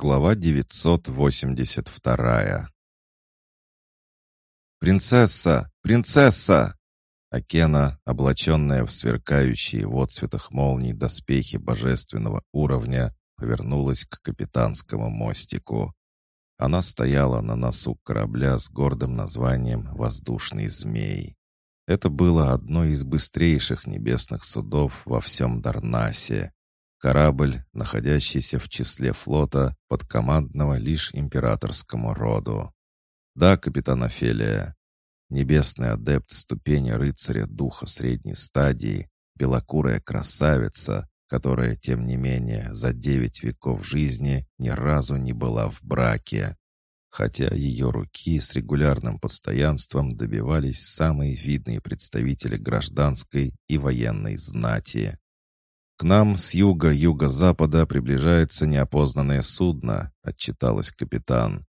Глава 982 «Принцесса! Принцесса!» Акена, облаченная в сверкающие в отцветах молний доспехи божественного уровня, повернулась к капитанскому мостику. Она стояла на носу корабля с гордым названием «Воздушный змей». Это было одно из быстрейших небесных судов во всем Дарнасе. Корабль, находящийся в числе флота, подкомандного лишь императорскому роду. Да, капитан Офелия, небесный адепт ступени рыцаря духа средней стадии, белокурая красавица, которая, тем не менее, за девять веков жизни ни разу не была в браке. Хотя ее руки с регулярным постоянством добивались самые видные представители гражданской и военной знати. «К нам с юга-юго-запада приближается неопознанное судно», — отчиталась капитан.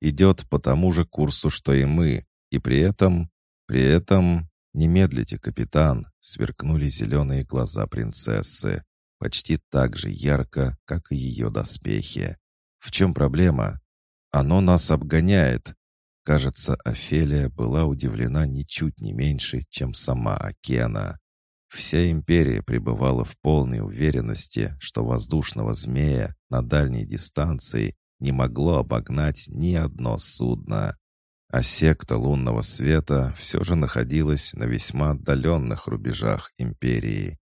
«Идет по тому же курсу, что и мы, и при этом... При этом... Не медлите, капитан!» — сверкнули зеленые глаза принцессы почти так же ярко, как и ее доспехи. В чем проблема? Оно нас обгоняет. Кажется, Офелия была удивлена ничуть не меньше, чем сама Акена. Вся империя пребывала в полной уверенности, что воздушного змея на дальней дистанции не могло обогнать ни одно судно. А секта лунного света все же находилась на весьма отдаленных рубежах империи.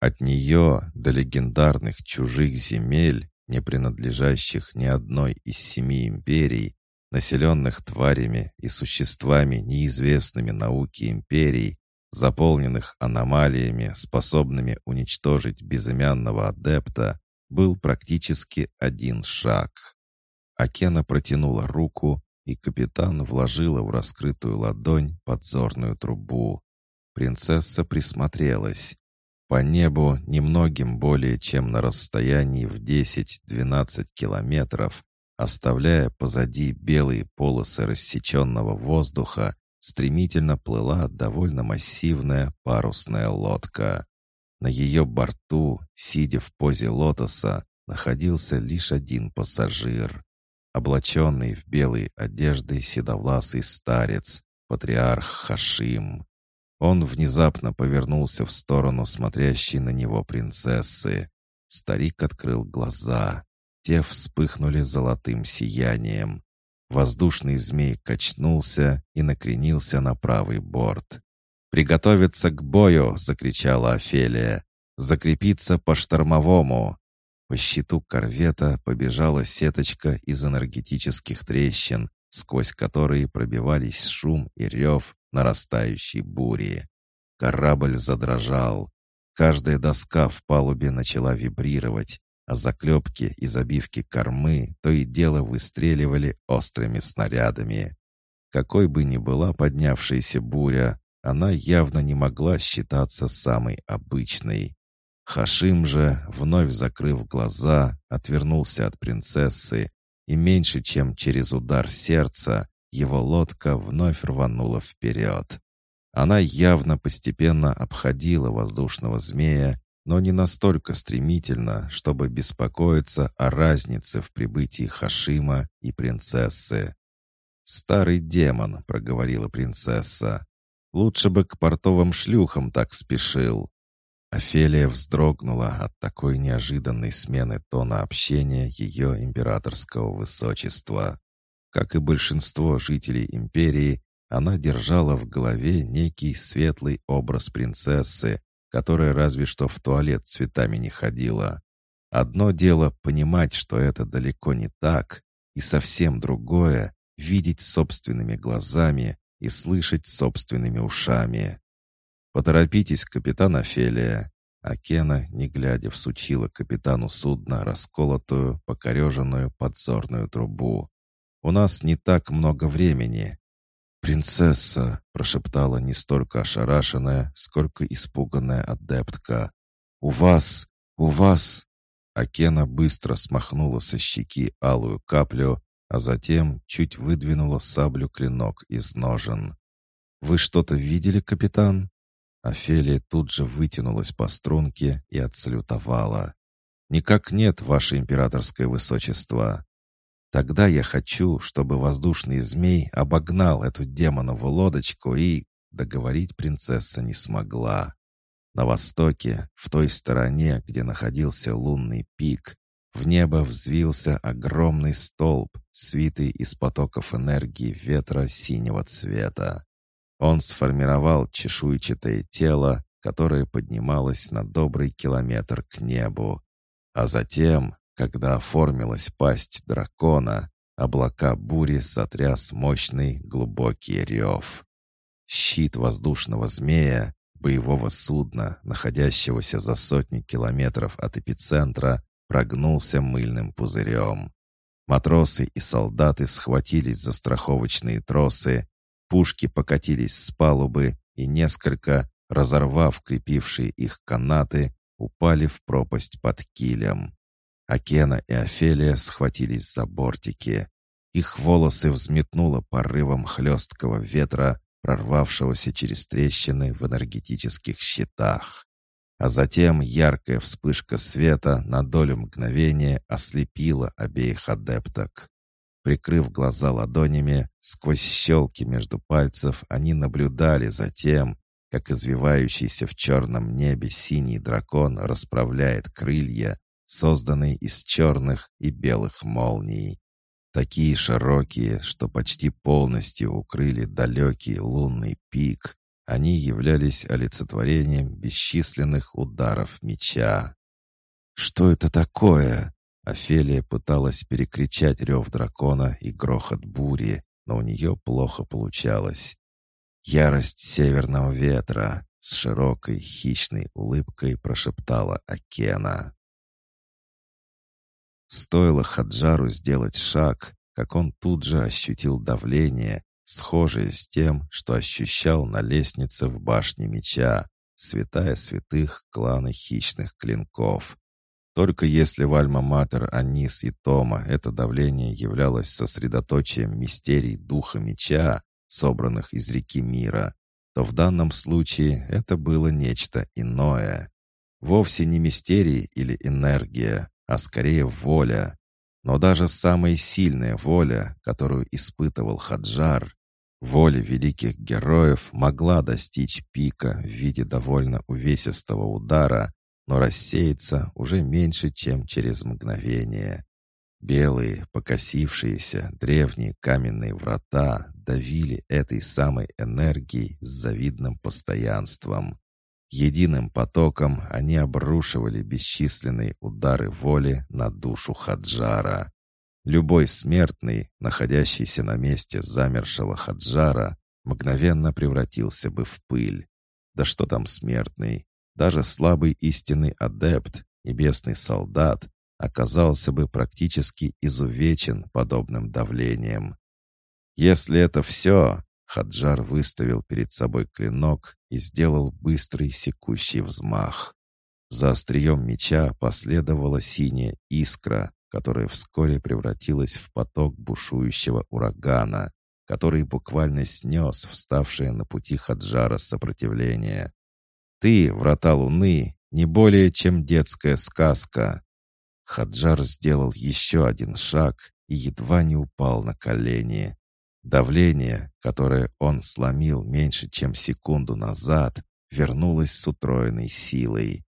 От нее до легендарных чужих земель, не принадлежащих ни одной из семи империй, населенных тварями и существами, неизвестными науке империй, заполненных аномалиями, способными уничтожить безымянного адепта, был практически один шаг. Акена протянула руку, и капитан вложила в раскрытую ладонь подзорную трубу. Принцесса присмотрелась. По небу немногим более чем на расстоянии в 10-12 километров, оставляя позади белые полосы рассеченного воздуха, стремительно плыла довольно массивная парусная лодка. На ее борту, сидя в позе лотоса, находился лишь один пассажир. Облаченный в белые одежды седовласый старец, патриарх Хашим. Он внезапно повернулся в сторону смотрящей на него принцессы. Старик открыл глаза. Те вспыхнули золотым сиянием. Воздушный змей качнулся и накренился на правый борт. «Приготовиться к бою!» — закричала Офелия. «Закрепиться по штормовому!» По щиту корвета побежала сеточка из энергетических трещин, сквозь которые пробивались шум и рев нарастающей бури. Корабль задрожал. Каждая доска в палубе начала вибрировать, а заклепки и забивки кормы то и дело выстреливали острыми снарядами. Какой бы ни была поднявшаяся буря, она явно не могла считаться самой обычной. Хашим же, вновь закрыв глаза, отвернулся от принцессы, и меньше чем через удар сердца его лодка вновь рванула вперед. Она явно постепенно обходила воздушного змея, но не настолько стремительно, чтобы беспокоиться о разнице в прибытии Хашима и принцессы. «Старый демон», — проговорила принцесса. «Лучше бы к портовым шлюхам так спешил». Офелия вздрогнула от такой неожиданной смены тона общения ее императорского высочества. Как и большинство жителей империи, она держала в голове некий светлый образ принцессы, которая разве что в туалет цветами не ходила. Одно дело понимать, что это далеко не так, и совсем другое — видеть собственными глазами и слышать собственными ушами. «Поторопитесь, капитан Офелия!» Акена, не глядя, всучила капитану судна расколотую, покореженную подзорную трубу. У нас не так много времени». «Принцесса!» — прошептала не столько ошарашенная, сколько испуганная адептка. «У вас! У вас!» Акена быстро смахнула со щеки алую каплю, а затем чуть выдвинула саблю-клинок из ножен. «Вы что-то видели, капитан?» Офелия тут же вытянулась по струнке и отсалютовала. «Никак нет, ваше императорское высочество. Тогда я хочу, чтобы воздушный змей обогнал эту демонову лодочку и... Договорить принцесса не смогла. На востоке, в той стороне, где находился лунный пик, в небо взвился огромный столб, свитый из потоков энергии ветра синего цвета. Он сформировал чешуйчатое тело, которое поднималось на добрый километр к небу. А затем, когда оформилась пасть дракона, облака бури сотряс мощный глубокий рев. Щит воздушного змея, боевого судна, находящегося за сотни километров от эпицентра, прогнулся мыльным пузырем. Матросы и солдаты схватились за страховочные тросы, пушки покатились с палубы, и несколько, разорвав крепившие их канаты, упали в пропасть под килем. Акена и Офелия схватились за бортики. Их волосы взметнуло порывом хлесткого ветра, прорвавшегося через трещины в энергетических щитах. А затем яркая вспышка света на долю мгновения ослепила обеих адепток. Прикрыв глаза ладонями, сквозь щелки между пальцев они наблюдали за тем, как извивающийся в черном небе синий дракон расправляет крылья, созданные из черных и белых молний. Такие широкие, что почти полностью укрыли далекий лунный пик, они являлись олицетворением бесчисленных ударов меча. «Что это такое?» Офелия пыталась перекричать рев дракона и грохот бури, но у нее плохо получалось. «Ярость северного ветра!» — с широкой хищной улыбкой прошептала Акена. Стоило Хаджару сделать шаг, как он тут же ощутил давление, схожее с тем, что ощущал на лестнице в башне меча, святая святых клана хищных клинков. Только если в Альма-Матер Анис и Тома это давление являлось сосредоточием мистерий духа меча, собранных из реки мира, то в данном случае это было нечто иное. Вовсе не мистерий или энергия, а скорее воля. Но даже самая сильная воля, которую испытывал Хаджар, воля великих героев могла достичь пика в виде довольно увесистого удара, но рассеяться уже меньше, чем через мгновение. Белые, покосившиеся, древние каменные врата давили этой самой энергией с завидным постоянством. Единым потоком они обрушивали бесчисленные удары воли на душу Хаджара. Любой смертный, находящийся на месте замершего Хаджара, мгновенно превратился бы в пыль. Да что там смертный? Даже слабый истинный адепт, небесный солдат, оказался бы практически изувечен подобным давлением. Если это все, Хаджар выставил перед собой клинок и сделал быстрый секущий взмах. За острием меча последовала синяя искра, которая вскоре превратилась в поток бушующего урагана, который буквально снес вставшее на пути Хаджара сопротивление. «Ты, врата луны, не более чем детская сказка!» Хаджар сделал еще один шаг и едва не упал на колени. Давление, которое он сломил меньше, чем секунду назад, вернулось с утроенной силой.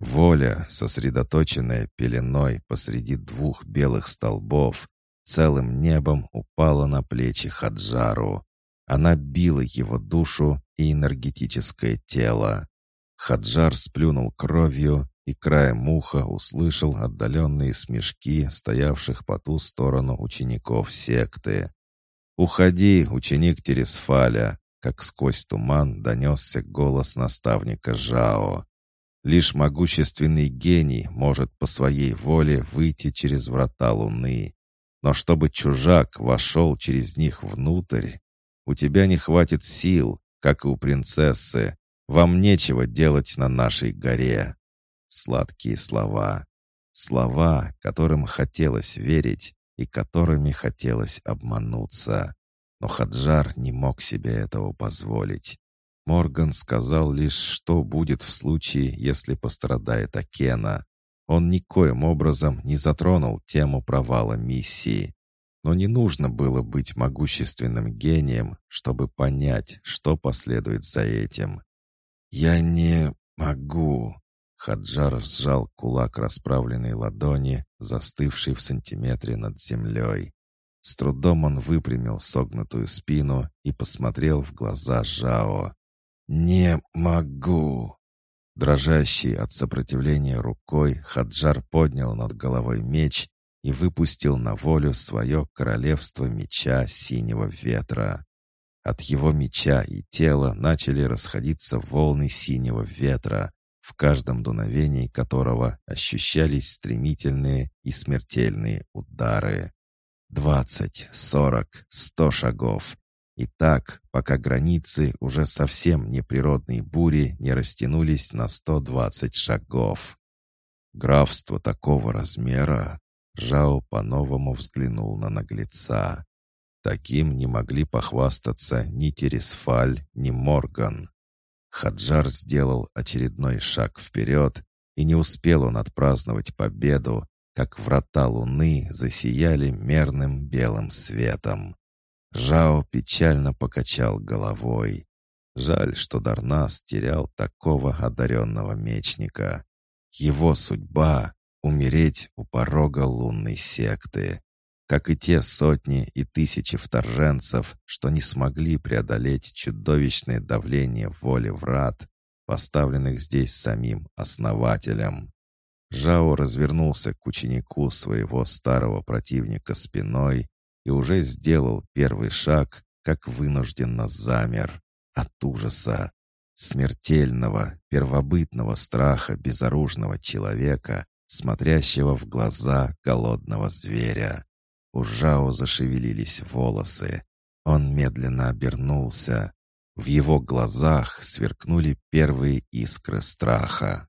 Воля, сосредоточенная пеленой посреди двух белых столбов, целым небом упала на плечи Хаджару. Она била его душу и энергетическое тело. Хаджар сплюнул кровью и краем уха услышал отдаленные смешки стоявших по ту сторону учеников секты. «Уходи, ученик Тересфаля!» как сквозь туман донесся голос наставника Жао. Лишь могущественный гений может по своей воле выйти через врата Луны. Но чтобы чужак вошел через них внутрь, у тебя не хватит сил, как и у принцессы. Вам нечего делать на нашей горе. Сладкие слова. Слова, которым хотелось верить, и которыми хотелось обмануться. Но Хаджар не мог себе этого позволить. Морган сказал лишь, что будет в случае, если пострадает Акена. Он никоим образом не затронул тему провала миссии. но не нужно было быть могущественным гением, чтобы понять, что последует за этим. «Я не могу», Хаджар сжал кулак расправленной ладони, застывший в сантиметре над землей. С трудом он выпрямил согнутую спину и посмотрел в глаза Жао. «Не могу!» Дрожащий от сопротивления рукой, Хаджар поднял над головой меч и выпустил на волю свое королевство меча синего ветра. От его меча и тела начали расходиться волны синего ветра, в каждом дуновении которого ощущались стремительные и смертельные удары. Двадцать, сорок, сто шагов. И так, пока границы уже совсем неприродной бури не растянулись на сто двадцать шагов. Графство такого размера Жао по-новому взглянул на наглеца. Таким не могли похвастаться ни Тересфаль, ни Морган. Хаджар сделал очередной шаг вперед, и не успел он отпраздновать победу, как врата луны засияли мерным белым светом. Жао печально покачал головой. Жаль, что Дарнас терял такого одаренного мечника. Его судьба — умереть у порога лунной секты как и те сотни и тысячи вторженцев, что не смогли преодолеть чудовищное давление воли врат, поставленных здесь самим основателем. Жао развернулся к ученику своего старого противника спиной и уже сделал первый шаг, как вынужденно замер от ужаса, смертельного, первобытного страха безоружного человека, смотрящего в глаза голодного зверя. У Жао зашевелились волосы. Он медленно обернулся. В его глазах сверкнули первые искры страха.